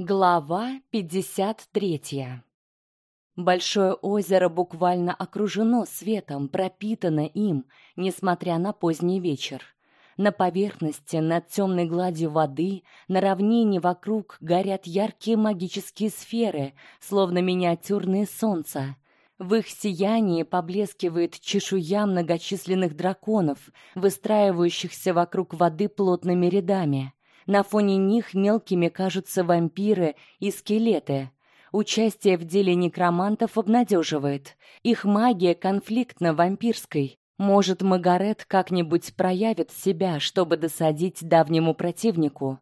Глава 53. Большое озеро буквально окружено светом, пропитано им, несмотря на поздний вечер. На поверхности, над темной гладью воды, на равнине вокруг горят яркие магические сферы, словно миниатюрные солнца. В их сиянии поблескивает чешуя многочисленных драконов, выстраивающихся вокруг воды плотными рядами. На фоне них мелкими кажутся вампиры и скелеты. Участие в деле некромантов обнадеживает. Их магия конфликтно-вампирской. Может, Магарет как-нибудь проявит себя, чтобы досадить давнему противнику.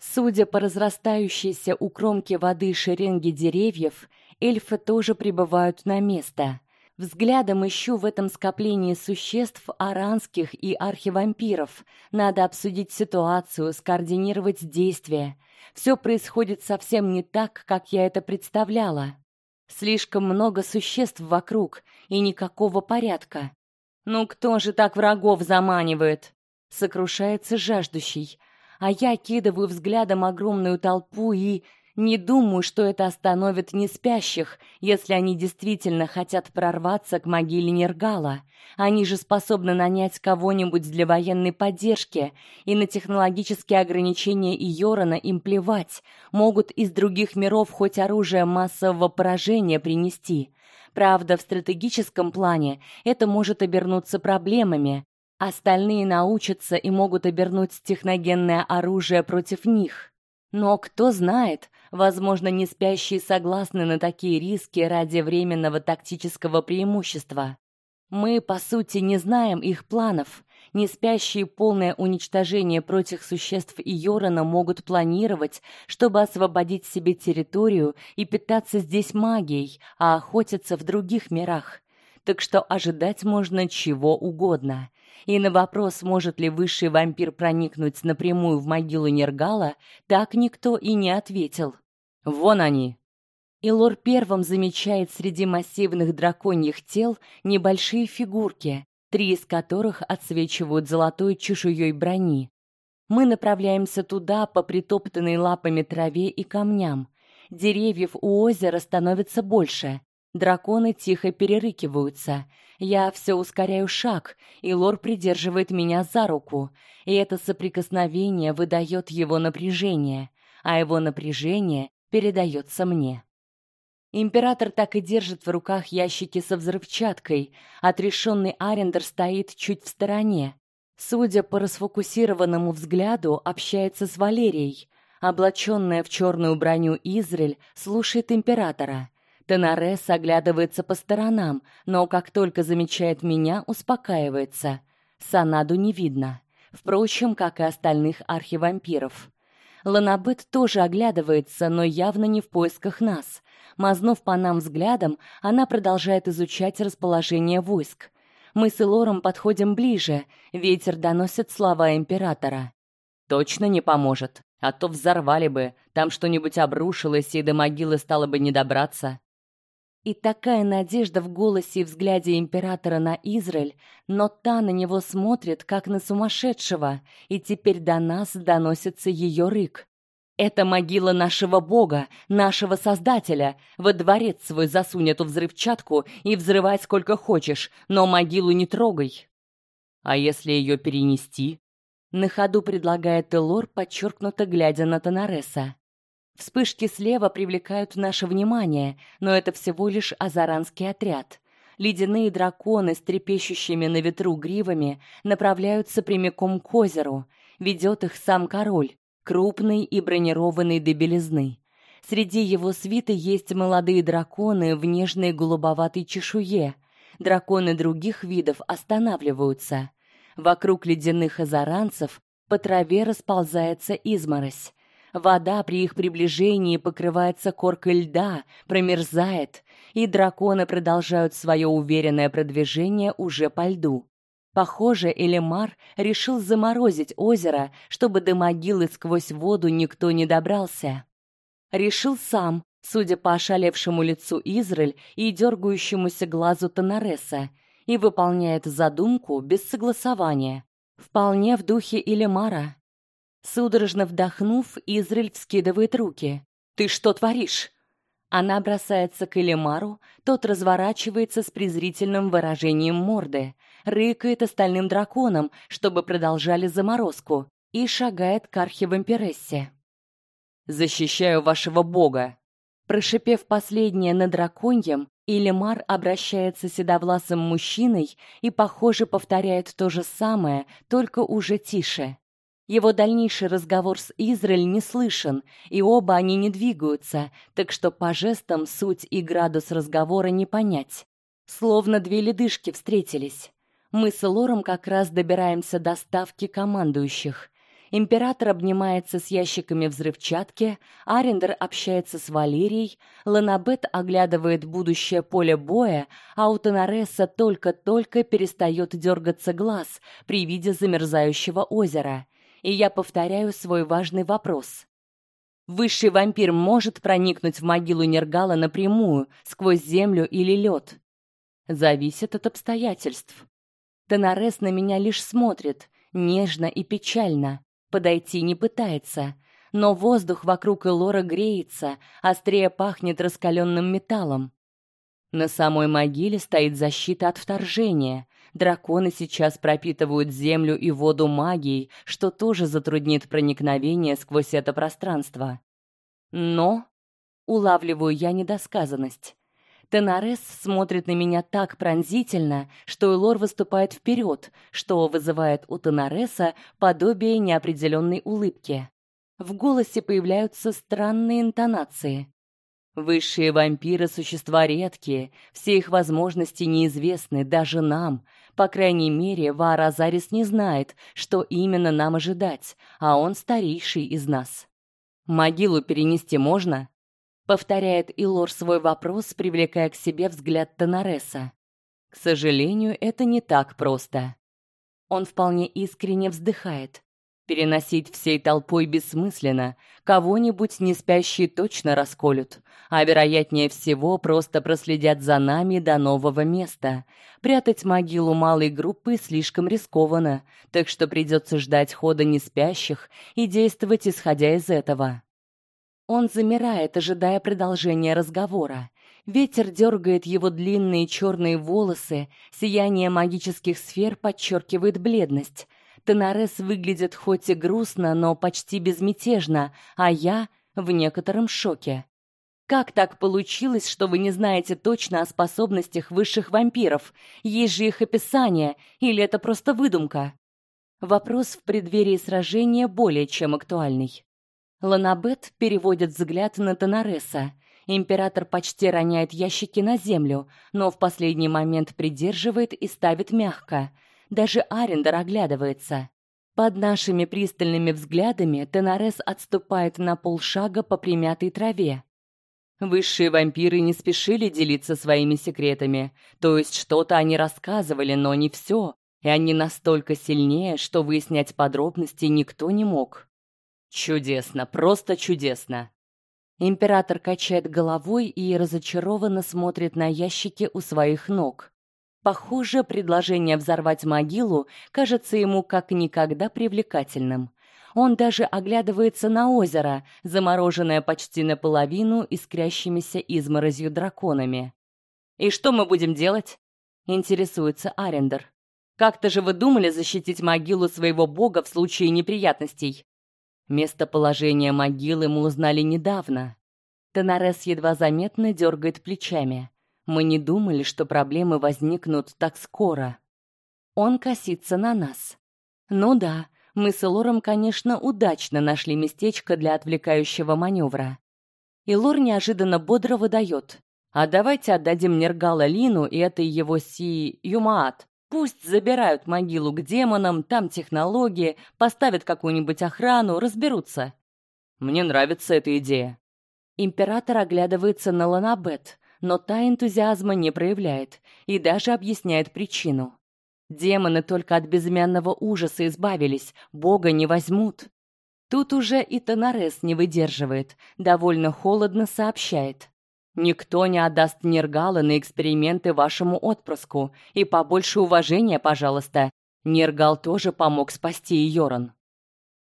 Судя по разрастающейся у кромки воды шеренге деревьев, эльфы тоже прибывают на место. Взглядом ищу в этом скоплении существ аранских и архивампиров. Надо обсудить ситуацию, скоординировать действия. Все происходит совсем не так, как я это представляла. Слишком много существ вокруг и никакого порядка. Ну кто же так врагов заманивает? Сокрушается жаждущий, а я кидываю взглядом огромную толпу и не думаю, что это остановит неспящих, если они действительно хотят прорваться к могиле Нергала. Они же способны нанять кого-нибудь для военной поддержки, и на технологические ограничения Иорана им плевать. Могут из других миров хоть оружие массового поражения принести. Правда, в стратегическом плане это может обернуться проблемами. Остальные научатся и могут обернуть техногенное оружие против них. Но кто знает, возможно, не спящие согласны на такие риски ради временного тактического преимущества. Мы, по сути, не знаем их планов. Не спящие полное уничтожение против существ Иорана могут планировать, чтобы освободить себе территорию и питаться здесь магией, а охотиться в других мирах. Так что ожидать можно чего угодно. И на вопрос, может ли высший вампир проникнуть напрямую в могилу Нергала, так никто и не ответил. Вон они. И лор первым замечает среди массивных драконьих тел небольшие фигурки, три из которых отсвечивают золотой чешуей брони. Мы направляемся туда по притоптанной лапами траве и камням. Деревьев у озера становится больше. Драконы тихо перерыкиваются. Я все ускоряю шаг, и Лор придерживает меня за руку, и это соприкосновение выдает его напряжение, а его напряжение передается мне. Император так и держит в руках ящики со взрывчаткой, отрешенный Арендер стоит чуть в стороне. Судя по расфокусированному взгляду, общается с Валерией. Облаченная в черную броню Израиль слушает императора. Тенарес оглядывается по сторонам, но как только замечает меня, успокаивается. Санаду не видно. Впрочем, как и остальных архивампиров. Ланабет тоже оглядывается, но явно не в поисках нас. Мазнув по нам взглядом, она продолжает изучать расположение войск. Мы с Элором подходим ближе. Ветер доносит слова императора. Точно не поможет, а то взорвали бы. Там что-нибудь обрушилось, и до могилы стало бы не добраться. И такая надежда в голосе и взгляде императора на Израиль, но та на него смотрит как на сумасшедшего, и теперь до нас доносится ее рык. Это могила нашего бога, нашего создателя. Во дворец свой засунь эту взрывчатку и взрывай сколько хочешь, но могилу не трогай. А если ее перенести? На ходу предлагает Элор, подчеркнуто глядя на Тонареса. Вспышки слева привлекают наше внимание, но это всего лишь азаранский отряд. Ледяные драконы с трепещущими на ветру гривами направляются прямиком к озеру. Ведет их сам король, крупный и бронированный до белизны. Среди его свиты есть молодые драконы в нежной голубоватой чешуе. Драконы других видов останавливаются. Вокруг ледяных азаранцев по траве расползается изморозь. Вода при их приближении покрывается коркой льда, промерзает, и драконы продолжают свое уверенное продвижение уже по льду. Похоже, Элемар решил заморозить озеро, чтобы до могилы сквозь воду никто не добрался. Решил сам, судя по ошалевшему лицу Израиль и дергающемуся глазу Тонареса, и выполняет задумку без согласования. Вполне в духе Элемара. Судорожно вдохнув, Израиль вскидывает руки. Ты что творишь? Она бросается к Элемару, тот разворачивается с презрительным выражением морды, рыкает остальным драконам, чтобы продолжали заморозку, и шагает к архивампирессе. «Защищаю вашего бога!» Прошипев последнее на драконьем, Илимар обращается седовласым мужчиной и, похоже, повторяет то же самое, только уже тише. Его дальнейший разговор с Израиль не слышен, и оба они не двигаются, так что по жестам суть и градус разговора не понять. Словно две ледышки встретились. Мы с Лором как раз добираемся до ставки командующих. Император обнимается с ящиками взрывчатки, Арендер общается с Валерией, Ланабет оглядывает будущее поле боя, а у Тонаресса только-только перестает дергаться глаз при виде замерзающего озера. И я повторяю свой важный вопрос. Высший вампир может проникнуть в могилу Нергала напрямую, сквозь землю или лед? Зависит от обстоятельств. Тонарес на меня лишь смотрит, нежно и печально подойти не пытается, но воздух вокруг Элора греется, острее пахнет раскаленным металлом. На самой могиле стоит защита от вторжения. Драконы сейчас пропитывают землю и воду магией, что тоже затруднит проникновение сквозь это пространство. Но улавливаю я недосказанность. Тенарес смотрит на меня так пронзительно, что Элор выступает вперед, что вызывает у Тенареса подобие неопределенной улыбки. В голосе появляются странные интонации. Высшие вампиры существа редкие, все их возможности неизвестны даже нам. По крайней мере, Вааразарис не знает, что именно нам ожидать, а он старейший из нас. Могилу перенести можно? повторяет Илор свой вопрос, привлекая к себе взгляд Тонареса. К сожалению, это не так просто. Он вполне искренне вздыхает. Переносить всей толпой бессмысленно. Кого-нибудь не спящие точно расколют, а вероятнее всего просто проследят за нами до нового места. Прятать могилу малой группы слишком рискованно, так что придется ждать хода неспящих и действовать исходя из этого. Он замирает, ожидая продолжения разговора. Ветер дергает его длинные черные волосы, сияние магических сфер подчеркивает бледность. Тенарес выглядит хоть и грустно, но почти безмятежно, а я в некотором шоке. Как так получилось, что вы не знаете точно о способностях высших вампиров? Есть же их описание, или это просто выдумка? Вопрос в преддверии сражения более чем актуальный. Ланабет переводит взгляд на Тонареса. Император почти роняет ящики на землю, но в последний момент придерживает и ставит мягко. Даже Арендер оглядывается. Под нашими пристальными взглядами Тонарес отступает на полшага по примятой траве. Высшие вампиры не спешили делиться своими секретами, то есть что-то они рассказывали, но не все, и они настолько сильнее, что выяснять подробности никто не мог. Чудесно, просто чудесно. Император качает головой и разочарованно смотрит на ящики у своих ног. Похоже, предложение взорвать могилу кажется ему как никогда привлекательным. Он даже оглядывается на озеро, замороженное почти наполовину искрящимися изморозью драконами. И что мы будем делать? интересуется Арендер. Как-то же вы думали защитить могилу своего бога в случае неприятностей? Местоположение могилы мы узнали недавно. Тенарес едва заметно дергает плечами. Мы не думали, что проблемы возникнут так скоро. Он косится на нас. Ну да, мы с Лором, конечно, удачно нашли местечко для отвлекающего маневра. И Лор неожиданно бодро выдает. А давайте отдадим Нергала Лину и этой его си Юмаат. Пусть забирают могилу к демонам, там технологии, поставят какую-нибудь охрану, разберутся. Мне нравится эта идея. Император оглядывается на Ланабет, но та энтузиазма не проявляет и даже объясняет причину. Демоны только от безымянного ужаса избавились, бога не возьмут. Тут уже и Тонарес не выдерживает, довольно холодно сообщает: Никто не отдаст Нергала на эксперименты вашему отпрыску, и побольше уважения, пожалуйста. Нергал тоже помог спасти Йоран.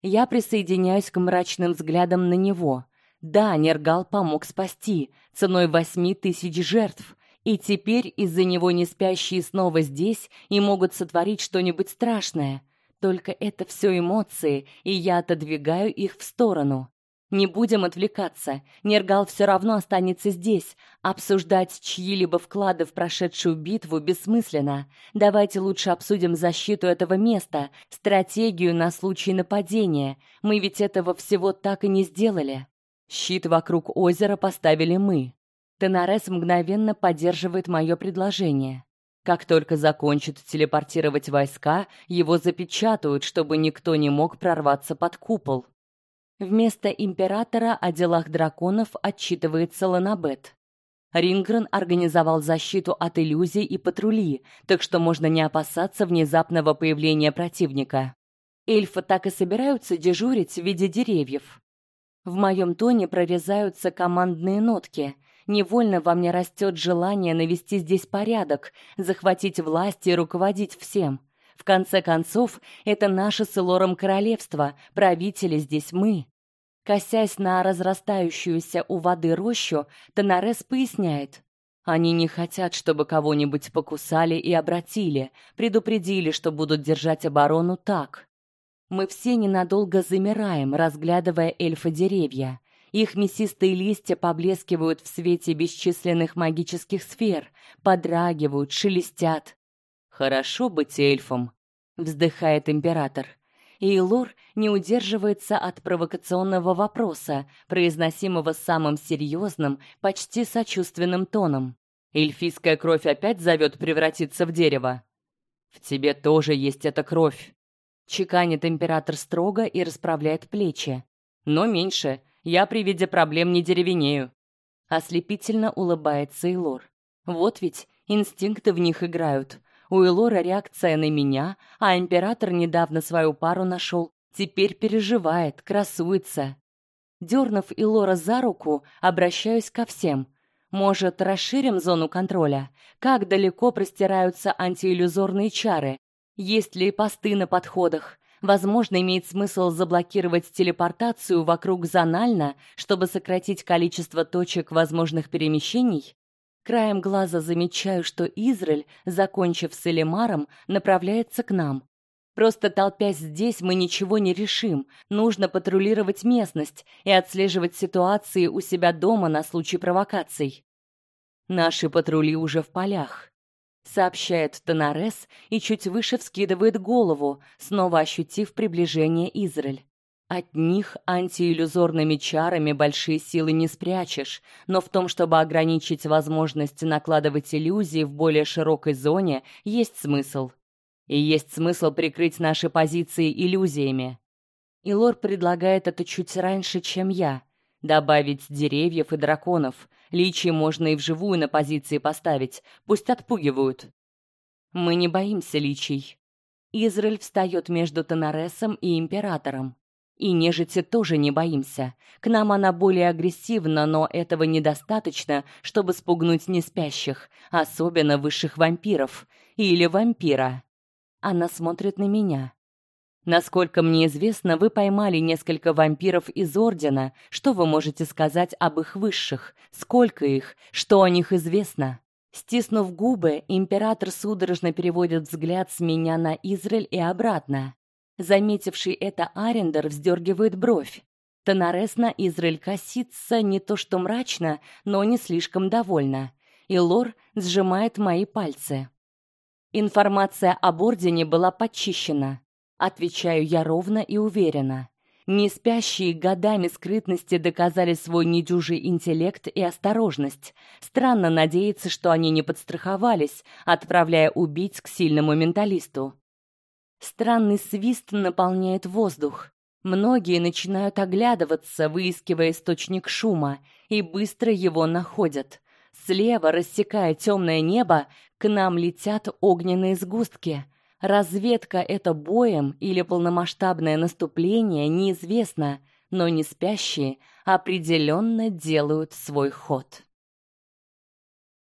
Я присоединяюсь к мрачным взглядам на него. Да, Нергал помог спасти ценой восьми тысяч жертв, и теперь из-за него не спящие снова здесь и могут сотворить что-нибудь страшное. Только это все эмоции, и я отодвигаю их в сторону. Не будем отвлекаться. Нергал все равно останется здесь. Обсуждать чьи-либо вклады в прошедшую битву бессмысленно. Давайте лучше обсудим защиту этого места, стратегию на случай нападения. Мы ведь этого всего так и не сделали. Щит вокруг озера поставили мы. Тенарес мгновенно поддерживает мое предложение. Как только закончит телепортировать войска, его запечатают, чтобы никто не мог прорваться под купол. Вместо императора о делах драконов отчитывается Ланабет. Рингрен организовал защиту от иллюзий и патрули, так что можно не опасаться внезапного появления противника. Эльфы так и собираются дежурить в виде деревьев. В моем тоне прорезаются командные нотки. Невольно во мне растет желание навести здесь порядок, захватить власть и руководить всем. В конце концов, это наше с Элором королевство, правители здесь мы. Косясь на разрастающуюся у воды рощу, Тонарес поясняет: они не хотят, чтобы кого-нибудь покусали и обратили, предупредили, что будут держать оборону так. Мы все ненадолго замираем, разглядывая эльфа-деревья. Их мясистые листья поблескивают в свете бесчисленных магических сфер, подрагивают, шелестят. Хорошо быть эльфом, вздыхает император. И Лор не удерживается от провокационного вопроса, произносимого самым серьезным, почти сочувственным тоном. Эльфийская кровь опять зовет превратиться в дерево. В тебе тоже есть эта кровь. Чеканит император строго и расправляет плечи. Но меньше. Я при виде проблем не деревенею. Ослепительно улыбается Илор. Вот ведь инстинкты в них играют. У Элора реакция на меня, а император недавно свою пару нашел, теперь переживает, красуется. Дернув Илора за руку, обращаюсь ко всем. Может, расширим зону контроля? Как далеко простираются антииллюзорные чары? Есть ли посты на подходах? Возможно, имеет смысл заблокировать телепортацию вокруг зонально, чтобы сократить количество точек возможных перемещений? Краем глаза замечаю, что Израиль, закончив с Элемаром, направляется к нам. Просто толпясь здесь, мы ничего не решим. Нужно патрулировать местность и отслеживать ситуации у себя дома на случай провокаций. Наши патрули уже в полях, сообщает Тонарес и чуть выше вскидывает голову, снова ощутив приближение Израиль. От них антииллюзорными чарами большие силы не спрячешь, но в том, чтобы ограничить возможность накладывать иллюзии в более широкой зоне, есть смысл. И есть смысл прикрыть наши позиции иллюзиями. Илор предлагает это чуть раньше, чем я. Добавить деревьев и драконов. Личи можно и вживую на позиции поставить, пусть отпугивают. Мы не боимся личий. Израиль встает между Тонаресом и императором. И нежити тоже не боимся. К нам она более агрессивна, но этого недостаточно, чтобы спугнуть неспящих, особенно высших вампиров или вампира. Она смотрит на меня. Насколько мне известно, вы поймали несколько вампиров из ордена. Что вы можете сказать об их высших? Сколько их? Что о них известно? Стиснув губы, император судорожно переводит взгляд с меня на Израиль и обратно. Заметивший это Арендер вздергивает бровь. Тонарес на Израиль косится не то что мрачно, но не слишком довольна. И Лор сжимает мои пальцы. Информация об ордене была подчищена. Отвечаю я ровно и уверенно. Не спящие годами скрытности доказали свой недюжий интеллект и осторожность. Странно надеяться, что они не подстраховались, отправляя убийц к сильному менталисту. Странный свист наполняет воздух. Многие начинают оглядываться, выискивая источник шума, и быстро его находят. Слева, рассекая темное небо, к нам летят огненные сгустки. Разведка это боем или полномасштабное наступление неизвестно, но не спящие определенно делают свой ход.